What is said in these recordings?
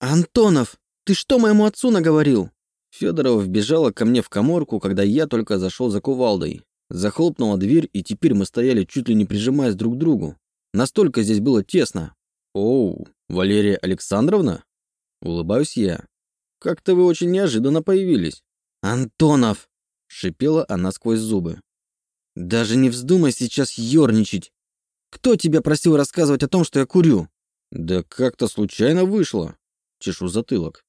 «Антонов, ты что моему отцу наговорил?» Федорова вбежала ко мне в коморку, когда я только зашел за кувалдой. Захлопнула дверь, и теперь мы стояли чуть ли не прижимаясь друг к другу. Настолько здесь было тесно. «Оу, Валерия Александровна?» Улыбаюсь я. «Как-то вы очень неожиданно появились». «Антонов!» — шипела она сквозь зубы. «Даже не вздумай сейчас ерничать. Кто тебя просил рассказывать о том, что я курю?» «Да как-то случайно вышло», — чешу затылок.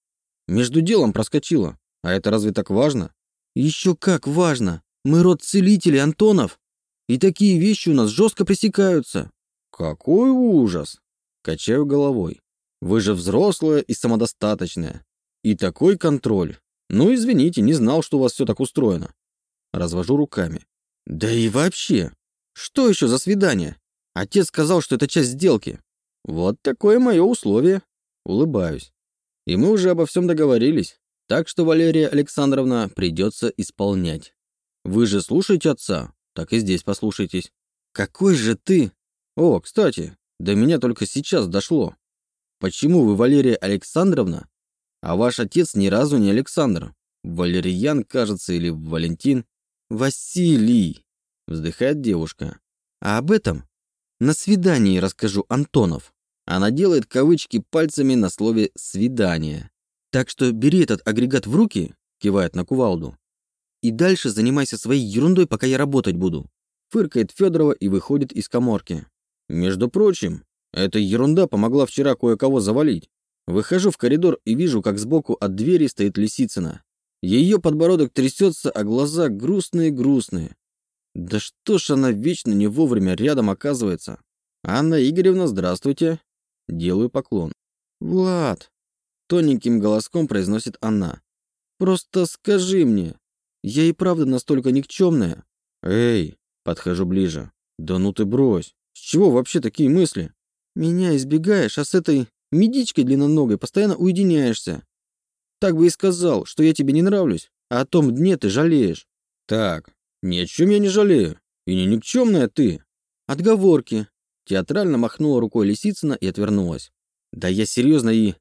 «Между делом проскочила. А это разве так важно?» «Еще как важно. Мы род целителей, Антонов. И такие вещи у нас жестко пресекаются». «Какой ужас!» Качаю головой. «Вы же взрослая и самодостаточная. И такой контроль. Ну, извините, не знал, что у вас все так устроено». Развожу руками. «Да и вообще, что еще за свидание? Отец сказал, что это часть сделки. Вот такое мое условие. Улыбаюсь. И мы уже обо всем договорились. Так что, Валерия Александровна, придется исполнять. Вы же слушаете отца, так и здесь послушайтесь. Какой же ты? О, кстати, до меня только сейчас дошло. Почему вы Валерия Александровна, а ваш отец ни разу не Александр? Валерьян, кажется, или Валентин? Василий, вздыхает девушка. А об этом на свидании расскажу, Антонов. Она делает кавычки пальцами на слове «свидание». Так что бери этот агрегат в руки, кивает на кувалду, и дальше занимайся своей ерундой, пока я работать буду. Фыркает Федорова и выходит из коморки. Между прочим, эта ерунда помогла вчера кое-кого завалить. Выхожу в коридор и вижу, как сбоку от двери стоит Лисицына. Ее подбородок трясется, а глаза грустные-грустные. Да что ж она вечно не вовремя рядом оказывается? Анна Игоревна, здравствуйте. Делаю поклон. Влад, тоненьким голоском произносит она. Просто скажи мне, я и правда настолько никчемная? Эй, подхожу ближе. Да ну ты брось. С чего вообще такие мысли? Меня избегаешь, а с этой медичкой длинноногой постоянно уединяешься. Так бы и сказал, что я тебе не нравлюсь, а о том дне ты жалеешь. Так, ни о чем я не жалею. И не никчемная ты. Отговорки. Театрально махнула рукой Лисицына и отвернулась. Да я серьезно и...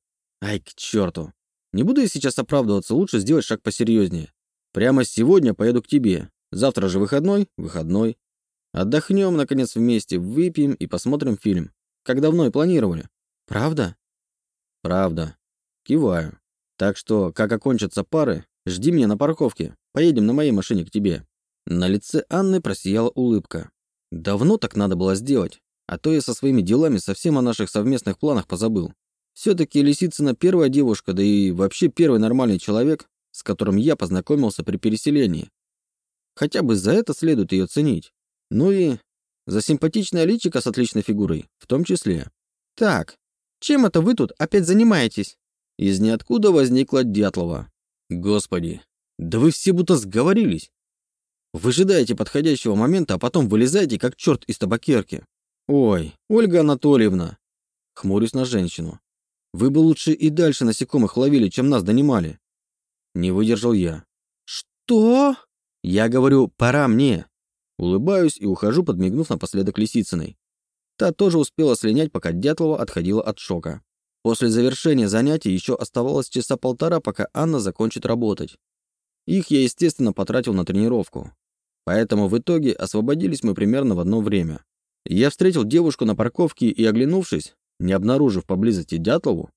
Ай, к черту. Не буду я сейчас оправдываться, лучше сделать шаг посерьезнее. Прямо сегодня поеду к тебе. Завтра же выходной? Выходной. Отдохнем, наконец, вместе, выпьем и посмотрим фильм. Как давно и планировали. Правда? Правда. Киваю. Так что, как окончатся пары, жди меня на парковке. Поедем на моей машине к тебе. На лице Анны просияла улыбка. Давно так надо было сделать, а то я со своими делами совсем о наших совместных планах позабыл. Все-таки Лисицына первая девушка, да и вообще первый нормальный человек, с которым я познакомился при переселении. Хотя бы за это следует ее ценить. Ну и за симпатичное личико с отличной фигурой, в том числе. Так, чем это вы тут опять занимаетесь? Из ниоткуда возникла Дятлова. Господи, да вы все будто сговорились. Выжидаете подходящего момента, а потом вылезаете, как черт из табакерки. Ой, Ольга Анатольевна. Хмурюсь на женщину. Вы бы лучше и дальше насекомых ловили, чем нас донимали. Не выдержал я. Что? Я говорю, пора мне. Улыбаюсь и ухожу, подмигнув напоследок Лисицыной. Та тоже успела слинять, пока Дятлова отходила от шока. После завершения занятий еще оставалось часа полтора, пока Анна закончит работать. Их я, естественно, потратил на тренировку. Поэтому в итоге освободились мы примерно в одно время. Я встретил девушку на парковке и, оглянувшись, не обнаружив поблизости Дятлову,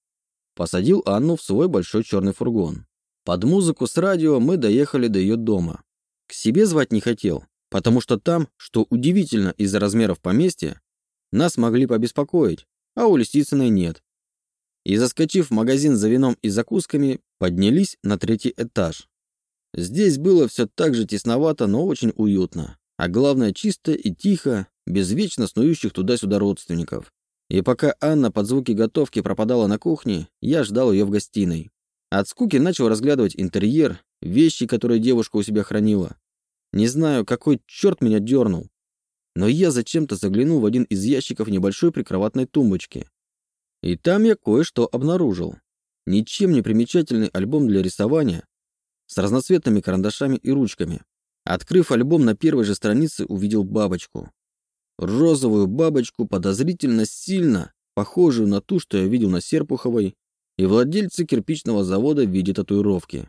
посадил Анну в свой большой черный фургон. Под музыку с радио мы доехали до ее дома. К себе звать не хотел, потому что там, что удивительно из-за размеров поместья, нас могли побеспокоить, а у Лисицыной нет. И заскочив в магазин за вином и закусками, поднялись на третий этаж. Здесь было все так же тесновато, но очень уютно. А главное, чисто и тихо, без вечно снующих туда-сюда родственников. И пока Анна под звуки готовки пропадала на кухне, я ждал ее в гостиной. От скуки начал разглядывать интерьер, вещи, которые девушка у себя хранила. Не знаю, какой черт меня дернул. Но я зачем-то заглянул в один из ящиков небольшой прикроватной тумбочки. И там я кое-что обнаружил. Ничем не примечательный альбом для рисования, с разноцветными карандашами и ручками. Открыв альбом на первой же странице, увидел бабочку. Розовую бабочку, подозрительно сильно, похожую на ту, что я видел на Серпуховой, и владельцы кирпичного завода в виде татуировки.